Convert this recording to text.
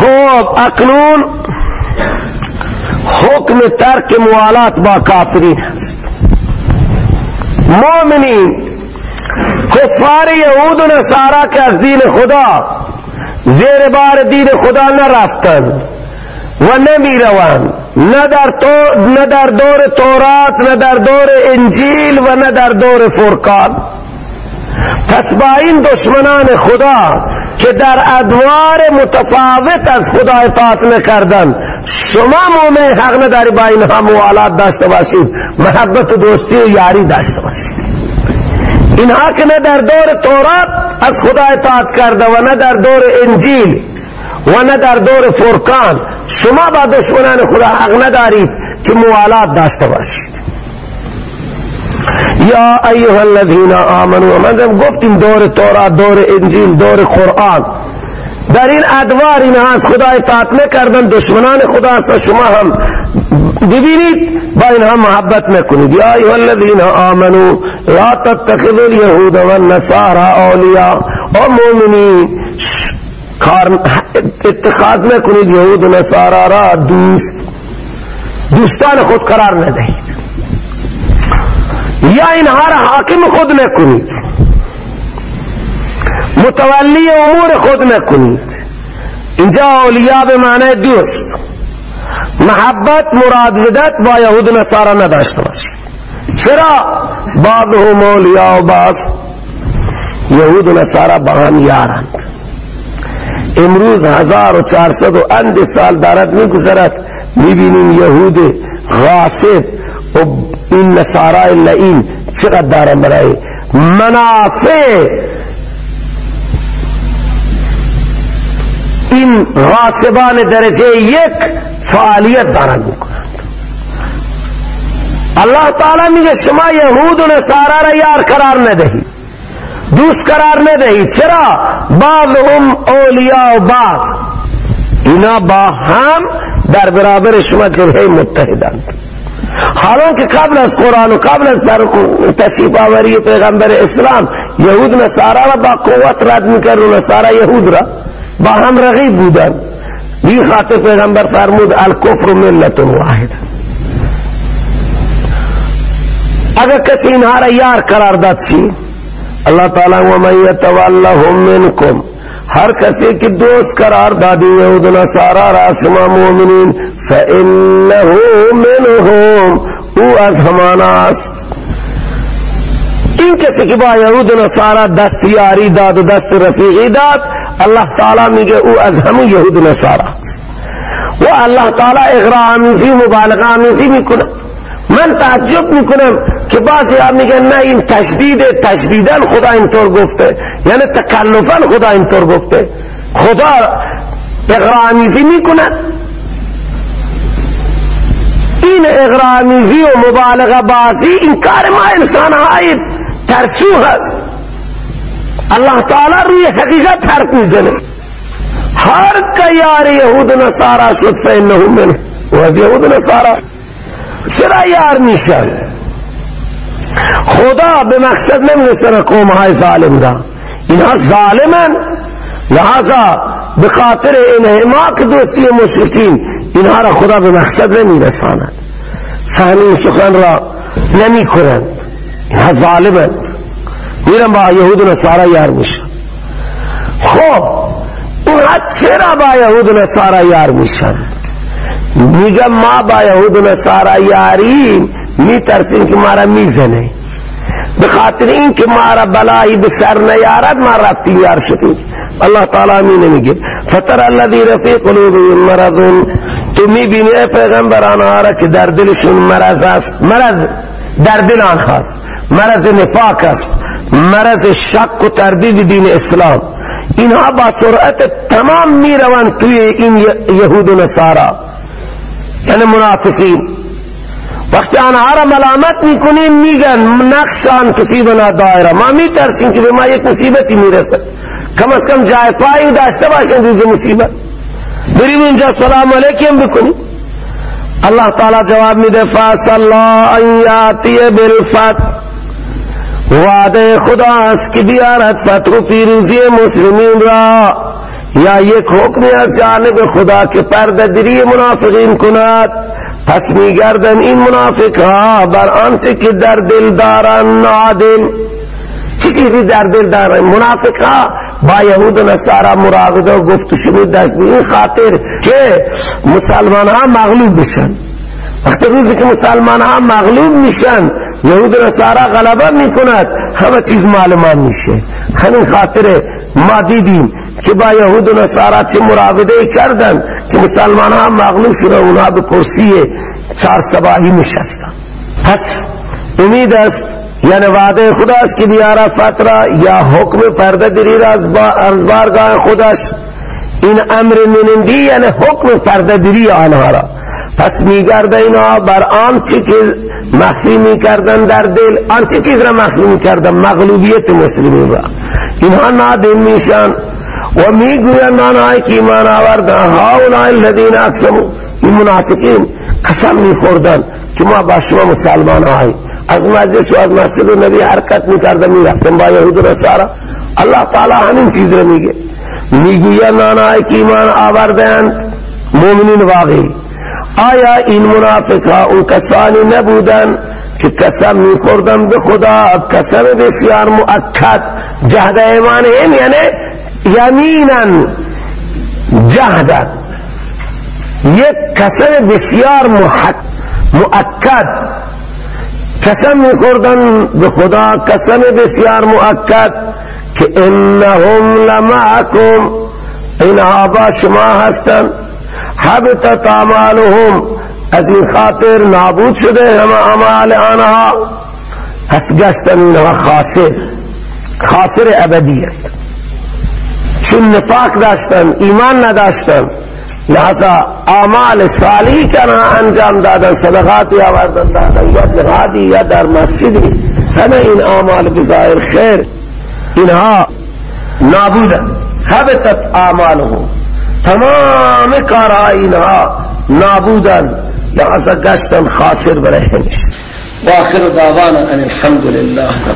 خب اکنون حکم ترک موالات با کافرین هست مؤمنین کفار یهود و نصارا که از دین خدا زیر بار دین خدا نرفتن و نمی روان نه در, نه در دور تورات نه در دور انجیل و نه در دور فرقان. پس با این دشمنان خدا که در ادوار متفاوت از خدا اطاعت نکردن. شما مومن حق نداری با اینها موالات داشته باشید. محبت و دوستی و یاری داشته باشید. اینها که نه در دور تورات از خدا اطاعت کرده و نه در دور انجیل و نه در دور فرقان. شما با دشمنان خدا حق ندارید که موالات داشته باشید. یا ایها الذین آمنوا، من گفتیم دور تورات، دور انجیل، دور قرآن. در این ادوار این از خدا اطاعت نکردن، دشمنان خدا است شما هم ببینید، با اینها محبت نکنید. یا ایها الذین آمنوا، لا تتخذوا اليهود والنصارى اولیاء. او مؤمنین اتخاذ نکنید یهود و نصارا را، دوست دوستان خود قرار ندهید. یا اینها را حاکم خود نکنید. متولی امور خود نکنید. اینجا اولیاء به معنی دوست. محبت مراد ودت با یهود نصارا نداشته باشید. چرا؟ بعضهم اولیاء و بعض یهود و نصارا با هم یارند. امروز هزار و چارصد و اند سال دارد میگذرد. می‌بینیم یهود غاصب و این نصارای لئین چقدر دارن برای منافع این غاصبان درجه یک فعالیت دارن میکنند الله تعالی میگه شما یهود و نصارا را یار قرار ندهید دوست قرار ندهید چرا؟ بعضهم اولیاء و بعض۔ اینا با هم در برابر شما جبهه متحدند حالان که قبل از قرآن و قبل از تشریف آوری پیغمبر اسلام یهود نصارا را با قوت رد میکرد و نصارا یهود را با هم رغیب بودن. بی خاطر پیغمبر فرمود، الکفر ملت واحد. اگر کسی اینها را یار قرار داد چی اللہ تعالی و من یتولهم منکم ہر کسی کی دوست قرار دادی یہود نصارا را شما مومنین فإنه منهم أو از هماناست این کسی که با یهود و نصارا دست یاری داد و دست رفیقی داد الله تعالی میگه أو از همون یهود و نصارا است. و الله تعالی اغراء آمیزی مبالغه آمیزی میکنه من تعجب می‌کنم که بعضی ها میگن نه این تشدید تشدیدن خدا اینطور گفته. یعنی تکلفا خدا اینطور گفته. خدا اغرامیزی می‌کنه. این اغرامیزی و مبالغه بازی این کار ما انسان های ترسو هست. الله تعالی روی حقیقت حرف می‌زنه. هر که یار یهود نصارا شد فانه منه. و از یهود نصارا چرا یار میشن؟ خدا به مقصد نمی‌رسن قوم های ظالم را. اینها ظالمن. لہذا بخاطر انحماق دوستی مشرکین اینها را خدا به مقصد نمیرساند. فهمین سخن را نمی کنند اینها ظالمند میرن با یهود و نصارا یار میشن. خب اینها چرا با یهود و نصارا یار میشن؟ میگم ما با یهود و نصارا یاریم میترسیم که ما را می‌زنه. بخاطر این که ما را بلایی به سر نیارد ما رفتیم یار شدیم. الله تعالی می نمیگه فتر الذی رفی قلوبهم مرض. تو می‌بینی ای پیغمبر آنها که در دلشون مرض است. مرض در دل آنهاست مرض نفاق است. مرض شک و تردید دین اسلام. اینها با سرعت تمام می‌روند توی این یهود و نصارا. یعنی منافقین. وقتی آنها را ملامت میکنیم، میگن نقشان تصیبنا دائره ما میترسیم که به ما یک مصیبتی میرسد. کم از کم جای پایی داشته باشن روز مصیبت. بریم اینجا، سلام علیکم بکنیم. الله تعالی جواب میده فاصلا ان یاتی بالفت وعده خدا است که بیارد فتح و فیروزی مسلمین را. یا یک حکمی از جانب خدا که پرددری منافقین کند پس میگردن این منافق ها بر آنچه که در دل دارن نادم چی چیزی در دل دارن؟ منافق ها با یهود و نصارا مراوده و گفت و شنود دست به این خاطر که مسلمان ها مغلوب بشن. وقتی روزی که مسلمان ها مغلوب میشن یهود و نصارا غلبه می‌کند همه چیز معلومان میشه. همین خاطر ما دیدیم که با یهود و نصارا چه مراوده کردن که مسلمان ها مغلوب شدن اونها به کرسی چار سباهی نشستن پس امید است یعنی وعده خداست که بیاره فتره یا حکم پرده دری از بارگاه خودش۔ این امر منندی یعنی حکم پرده دری آنها را۔ پس میگرده اینا بر آنچه که مخفی می‌کردن در دل. آنچه چیز را مخفی می‌کردن؟ مغلوبیت مسلمین را. اینها نادم میشن. و می‌گویند آنهایی که ایمان آوردن. هاولای الذین اقسموا این منافقین قسم میخوردن که ما با شما مسلمان آئی از مجلس و از مسجد و نبی حرکت می‌کردن می‌رفتن با یهود و نصارا. الله تعالی همین چیز رو میگه. می‌گویند آنهایی که ایمان آوردند. مؤمنین واقعی. آیا این منافق ها اون کسانی نبودن که قسم میخوردن به خدا؟ قسم بسیار مؤکد. جهد ایمانهم یعنی یمینا جهدا یک قسم بسیار مؤکد. قسم میخوردن به خدا قسم بسیار مؤکد که انهم لمعکم. اینها با شما هستن. حبتت اعمالهم از این خاطر نابود شده همه اعمال آنها. پس گشتن اینها خاسر خاسر ابدیت. چون نفاق داشتن ایمان نداشتن لحظا اعمال صالحی کنا انجام دادن صدقاتی آوردن دادن یا جهادی یا در مسجدی همه این اعمال بظاهر خیر. اینها نابودن. حبتت اعمالهم. تمام کارهای اینها نابودن. لحظا گشتن خاسر برای همیشه واخر دعوانا ان الحمد لله